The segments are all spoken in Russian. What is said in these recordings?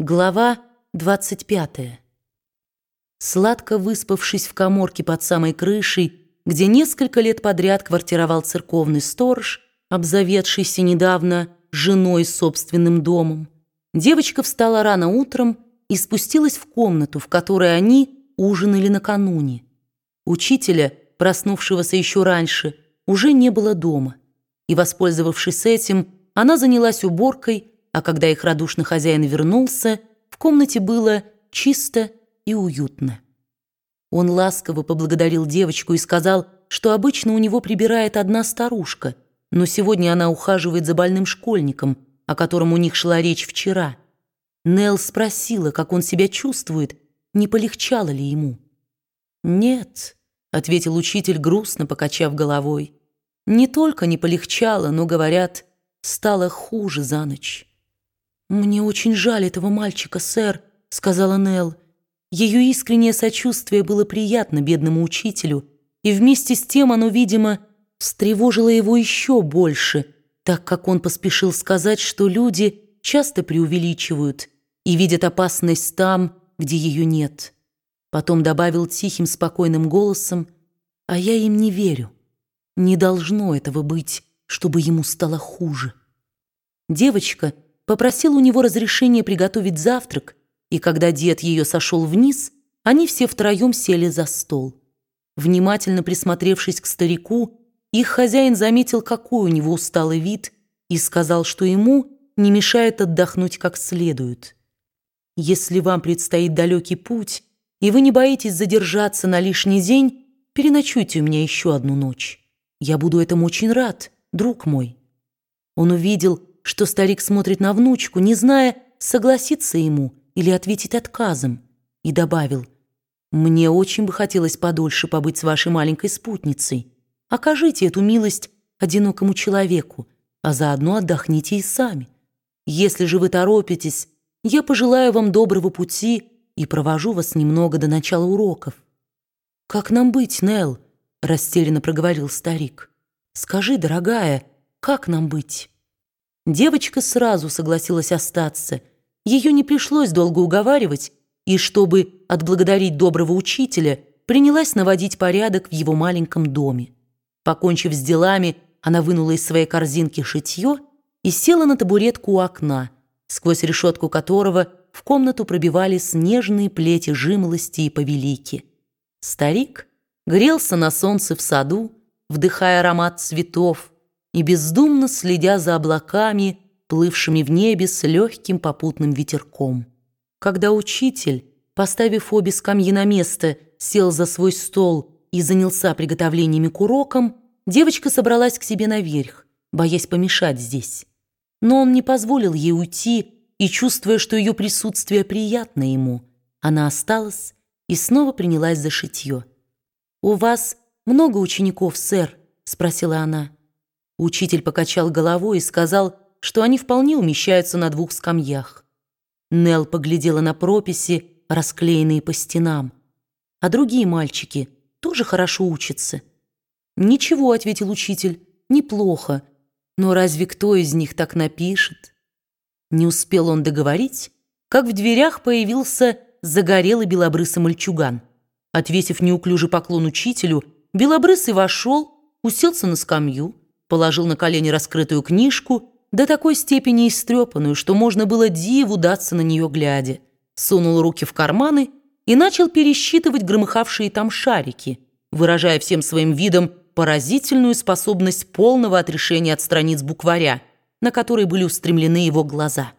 Глава 25. Сладко выспавшись в коморке под самой крышей, где несколько лет подряд квартировал церковный сторож, обзаведшийся недавно женой собственным домом, девочка встала рано утром и спустилась в комнату, в которой они ужинали накануне. Учителя, проснувшегося еще раньше, уже не было дома, и, воспользовавшись этим, она занялась уборкой, а когда их радушный хозяин вернулся, в комнате было чисто и уютно. Он ласково поблагодарил девочку и сказал, что обычно у него прибирает одна старушка, но сегодня она ухаживает за больным школьником, о котором у них шла речь вчера. Нелл спросила, как он себя чувствует, не полегчало ли ему. «Нет», — ответил учитель, грустно покачав головой. «Не только не полегчало, но, говорят, стало хуже за ночь». «Мне очень жаль этого мальчика, сэр», — сказала Нелл. Ее искреннее сочувствие было приятно бедному учителю, и вместе с тем оно, видимо, встревожило его еще больше, так как он поспешил сказать, что люди часто преувеличивают и видят опасность там, где ее нет. Потом добавил тихим, спокойным голосом, «А я им не верю. Не должно этого быть, чтобы ему стало хуже». Девочка — попросил у него разрешения приготовить завтрак, и когда дед ее сошел вниз, они все втроем сели за стол. Внимательно присмотревшись к старику, их хозяин заметил, какой у него усталый вид, и сказал, что ему не мешает отдохнуть как следует. «Если вам предстоит далекий путь, и вы не боитесь задержаться на лишний день, переночуйте у меня еще одну ночь. Я буду этому очень рад, друг мой». Он увидел, что старик смотрит на внучку, не зная, согласиться ему или ответить отказом, и добавил, «Мне очень бы хотелось подольше побыть с вашей маленькой спутницей. Окажите эту милость одинокому человеку, а заодно отдохните и сами. Если же вы торопитесь, я пожелаю вам доброго пути и провожу вас немного до начала уроков». «Как нам быть, Нелл?» — растерянно проговорил старик. «Скажи, дорогая, как нам быть?» Девочка сразу согласилась остаться. Ее не пришлось долго уговаривать, и чтобы отблагодарить доброго учителя, принялась наводить порядок в его маленьком доме. Покончив с делами, она вынула из своей корзинки шитье и села на табуретку у окна, сквозь решетку которого в комнату пробивались нежные плети жимолости и повелики. Старик грелся на солнце в саду, вдыхая аромат цветов, и бездумно следя за облаками, плывшими в небе с легким попутным ветерком. Когда учитель, поставив обе скамьи на место, сел за свой стол и занялся приготовлениями к урокам, девочка собралась к себе наверх, боясь помешать здесь. Но он не позволил ей уйти, и, чувствуя, что ее присутствие приятно ему, она осталась и снова принялась за шитье. «У вас много учеников, сэр?» — спросила она. Учитель покачал головой и сказал, что они вполне умещаются на двух скамьях. Нел поглядела на прописи, расклеенные по стенам. А другие мальчики тоже хорошо учатся. «Ничего», — ответил учитель, — «неплохо. Но разве кто из них так напишет?» Не успел он договорить, как в дверях появился загорелый белобрысый мальчуган. Отвесив неуклюжий поклон учителю, белобрысый вошел, уселся на скамью, положил на колени раскрытую книжку, до такой степени истрепанную, что можно было диву даться на нее глядя, сунул руки в карманы и начал пересчитывать громыхавшие там шарики, выражая всем своим видом поразительную способность полного отрешения от страниц букваря, на которые были устремлены его глаза.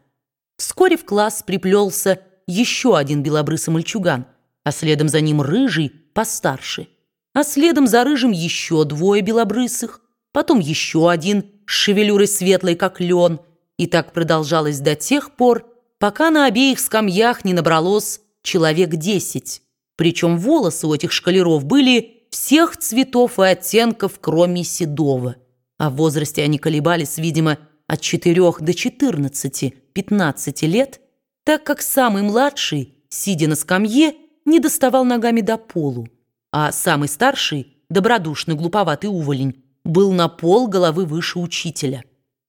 Вскоре в класс приплелся еще один белобрысый мальчуган, а следом за ним рыжий, постарше, а следом за рыжим еще двое белобрысых – потом еще один с шевелюрой светлой, как лен, и так продолжалось до тех пор, пока на обеих скамьях не набралось человек десять. Причем волосы у этих шкалеров были всех цветов и оттенков, кроме седого. А в возрасте они колебались, видимо, от четырех до четырнадцати-пятнадцати лет, так как самый младший, сидя на скамье, не доставал ногами до полу, а самый старший, добродушный, глуповатый уволень, был на пол головы выше учителя.